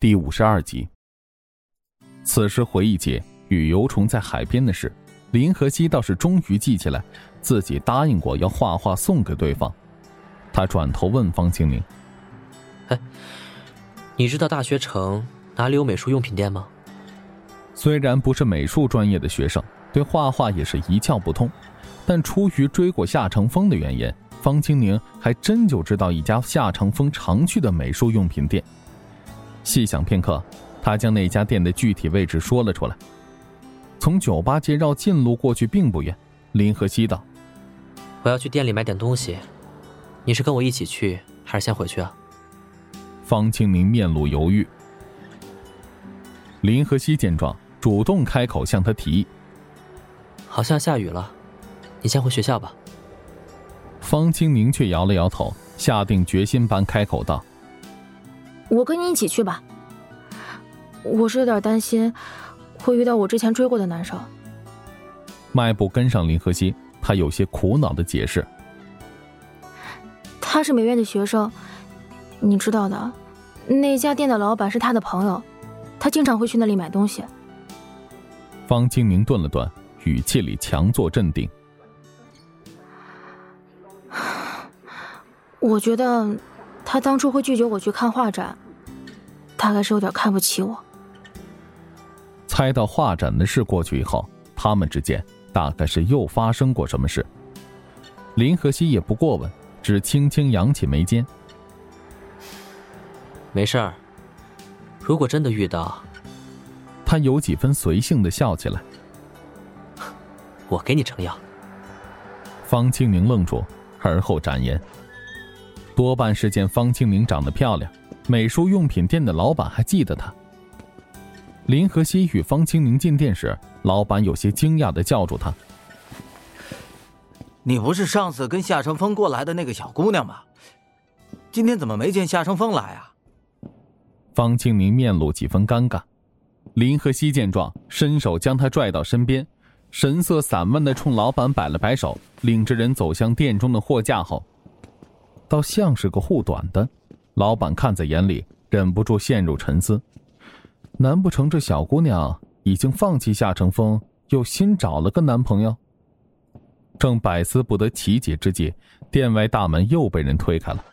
第五十二集。此时回忆起与游虫在海边的事，林和熙倒是终于记起来，自己答应过要画画送给对方。他转头问方清明：“哎，你知道大学城哪里有美术用品店吗？”虽然不是美术专业的学生，对画画也是一窍不通，但出于追过夏承风的原因，方清明还真就知道一家夏承风常去的美术用品店。细想片刻，他将那家店的具体位置说了出来。从酒吧街绕近路过去并不远。林和西道：“我要去店里买点东西，你是跟我一起去，还是先回去啊？”方清明面露犹豫。林和西见状，主动开口向他提议：“好像下雨了，你先回学校吧。”方清明却摇了摇头，下定决心般开口道。我跟你一起去吧。我是有点担心，会遇到我之前追过的男生。迈步跟上林和熙，他有些苦恼的解释：“他是美院的学生，你知道的，那家店的老板是他的朋友，他经常会去那里买东西。”方清明顿了顿，语气里强作镇定：“ 我觉得。”他当初会拒绝我去看画展，大概是有点看不起我。猜到画展的事过去以后，他们之间大概是又发生过什么事。林和熙也不过问，只轻轻扬起眉间。没事儿。如果真的遇到，他有几分随性的笑起来。我给你撑腰。方清明愣住，而后展颜。多半是见方清明长得漂亮，美术用品店的老板还记得他。林和熙与方清明进店时，老板有些惊讶的叫住他：“你不是上次跟夏承风过来的那个小姑娘吗？今天怎么没见夏承风来啊？”方清明面露几分尴尬。林和熙见状，伸手将他拽到身边，神色散漫的冲老板摆了摆手，领着人走向店中的货架后。倒像是个护短的，老板看在眼里，忍不住陷入沉思。难不成这小姑娘已经放弃夏承风，又新找了个男朋友？正百思不得其解之际，店外大门又被人推开了。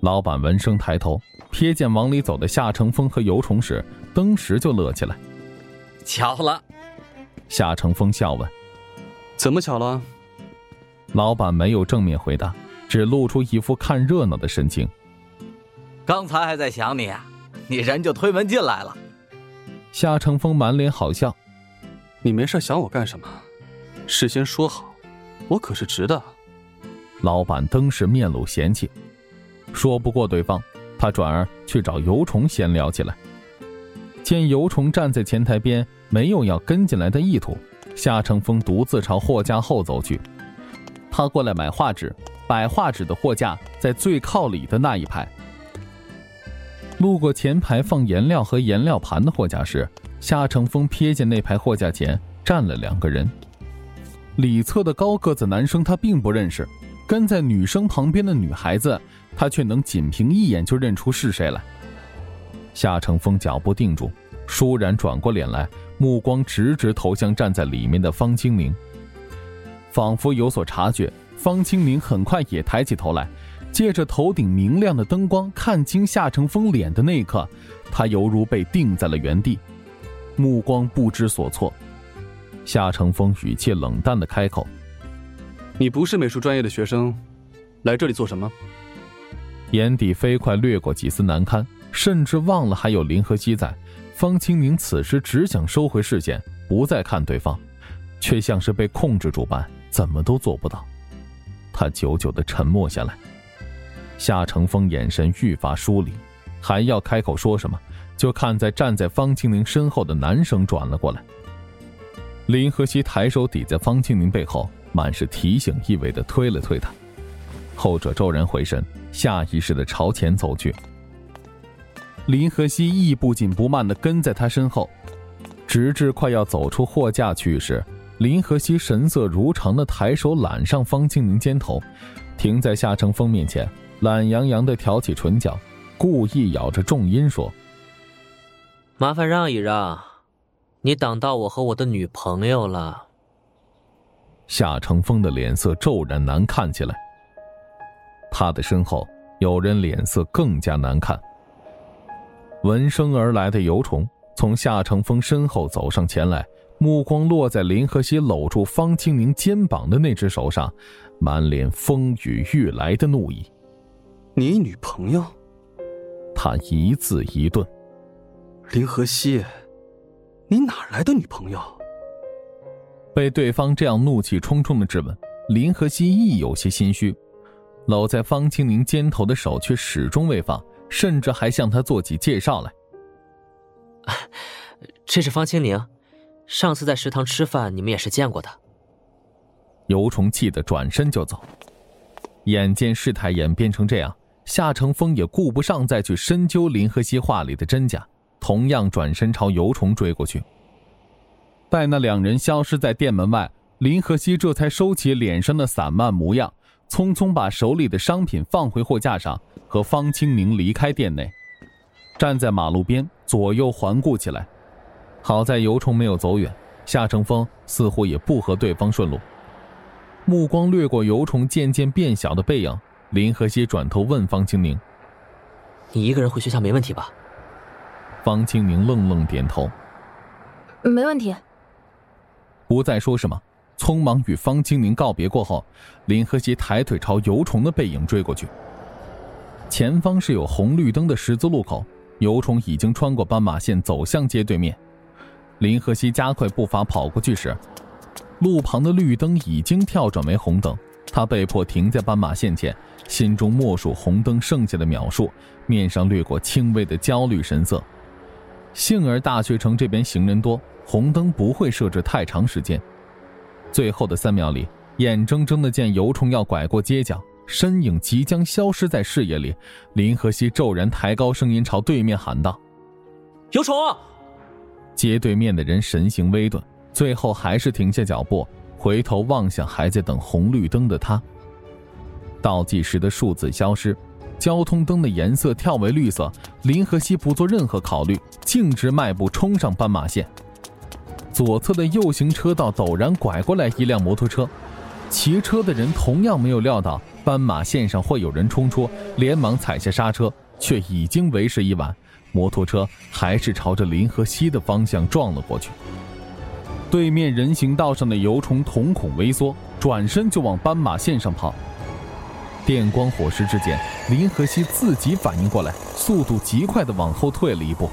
老板闻声抬头，瞥见往里走的夏承风和尤虫时，登时就乐起来。巧了，夏承风笑问：“怎么巧了？”老板没有正面回答。只露出一副看热闹的神情。刚才还在想你，啊你人就推门进来了。夏承风满脸好笑：“你没事想我干什么？事先说好，我可是直的。”老板登时面露嫌弃，说不过对方，他转而去找油虫闲聊起来。见油虫站在前台边，没有要跟进来的意图，夏承风独自朝货架后走去。他过来买画纸。摆画纸的货架在最靠里的那一排。路过前排放颜料和颜料盘的货架时，夏承风瞥见那排货架前站了两个人。里侧的高个子男生他并不认识，跟在女生旁边的女孩子，他却能仅凭一眼就认出是谁来。夏承风脚步定住，倏然转过脸来，目光直直投向站在里面的方清明，仿佛有所察觉。方清明很快也抬起头来，借着头顶明亮的灯光看清夏承风脸的那一刻，他犹如被定在了原地，目光不知所措。夏承风语气冷淡的开口：“你不是美术专业的学生，来这里做什么？”眼底飞快掠过几丝难堪，甚至忘了还有林和熙在。方清明此时只想收回视线，不再看对方，却像是被控制住般，怎么都做不到。他久久的沉默下来，夏承风眼神愈发疏离，还要开口说什么，就看在站在方清明身后的男生转了过来。林和熙抬手抵在方清明背后，满是提醒意味的推了推他，后者骤然回身，下意识的朝前走去。林和熙亦不紧不慢的跟在他身后，直至快要走出货架去时。林和熙神色如常的抬手揽上方清明肩头，停在夏承风面前，懒洋洋的挑起唇角，故意咬着重音说：“麻烦让一让，你挡到我和我的女朋友了。夏承风的脸色骤然难看起来。他的身后有人脸色更加难看。闻声而来的尤虫从夏承风身后走上前来，目光落在林和熙搂住方清明肩膀的那只手上，满脸风雨欲来的怒意。你女朋友？他一字一顿。林和熙，你哪来的女朋友？被对方这样怒气冲冲的质问，林和熙亦有些心虚。搂在方清宁肩头的手却始终未放，甚至还向他做起介绍来。这是方清宁，上次在食堂吃饭，你们也是见过的。尤虫气得转身就走，眼见事态演变成这样，夏承风也顾不上再去深究林和熙话里的真假，同样转身朝尤虫追过去。待那两人消失在店门外，林和熙这才收起脸上的散漫模样。匆匆把手里的商品放回货架上，和方清明离开店内，站在马路边左右环顾起来。好在尤虫没有走远，夏承风似乎也不和对方顺路。目光掠过尤虫渐渐变小的背影，林和熙转头问方清明：“你一个人回学校没问题吧？”方清明愣愣点头：“没问题。”不再说什么。匆忙与方清明告别过后，林和熙抬腿朝游虫的背影追过去。前方是有红绿灯的十字路口，游虫已经穿过斑马线走向街对面。林和熙加快步伐跑过去时，路旁的绿灯已经跳转为红灯，他被迫停在斑马线前，心中默数红灯剩下的秒数，面上掠过轻微的焦虑神色。幸而大学城这边行人多，红灯不会设置太长时间。最后的三秒里，眼睁睁的见油虫要拐过街角，身影即将消失在视野里。林和熙骤然抬高声音朝对面喊道：“油虫！”街对面的人神情微顿，最后还是停下脚步，回头望向还在等红绿灯的他。倒计时的数字消失，交通灯的颜色跳为绿色。林和熙不做任何考虑，径直迈步冲上斑马线。左侧的右行车道陡然拐过来一辆摩托车，骑车的人同样没有料到斑马线上会有人冲出，连忙踩下刹车，却已经为时已晚。摩托车还是朝着林和西的方向撞了过去。对面人行道上的油虫瞳孔微缩，转身就往斑马线上跑。电光火石之间，林和西自己反应过来，速度极快地往后退了一步。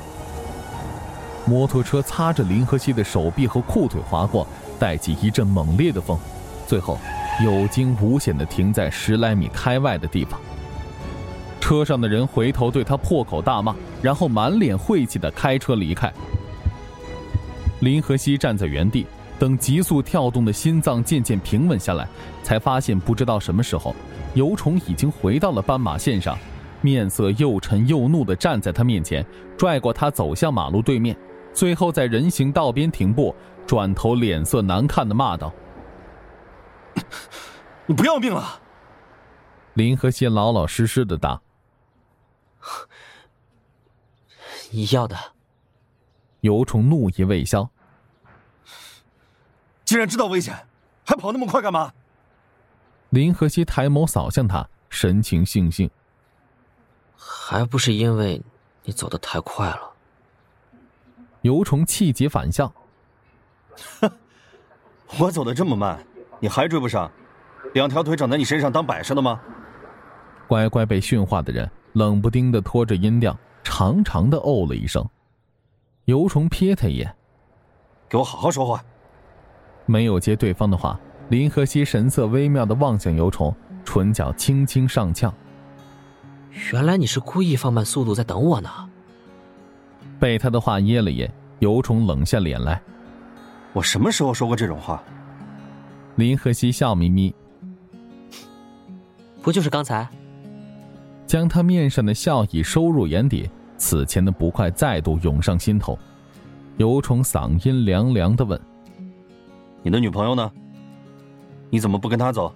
摩托车擦着林和西的手臂和裤腿划过，带起一阵猛烈的风，最后有惊无险地停在十来米开外的地方。车上的人回头对他破口大骂，然后满脸晦气的开车离开。林和熙站在原地，等急速跳动的心脏渐渐平稳下来，才发现不知道什么时候，油虫已经回到了斑马线上，面色又沉又怒的站在他面前，拽过他走向马路对面。最后在人行道边停步，转头脸色难看的骂道：“你不要命了？”林和熙老老实实的答：“ 要的。”尤虫怒意未消：“既然知道危险，还跑那么快干嘛？”林和熙抬眸扫向他，神情悻悻：“还不是因为你走的太快了。”尤虫气急反笑：“哼，我走的这么慢，你还追不上？两条腿长在你身上当摆设的吗？”乖乖被驯化的人冷不丁的拖着音量，长长的哦了一声。尤虫瞥他一眼：“给我好好说话。”没有接对方的话，林和熙神色微妙的望向尤虫，唇角轻轻上翘：“原来你是故意放慢速度在等我呢。”被他的话噎了噎，尤虫冷下脸来：“我什么时候说过这种话？”林和熙笑眯眯：“不就是刚才？”将他面上的笑意收入眼底，此前的不快再度涌上心头。游虫嗓音凉凉的问：“你的女朋友呢？你怎么不跟她走？”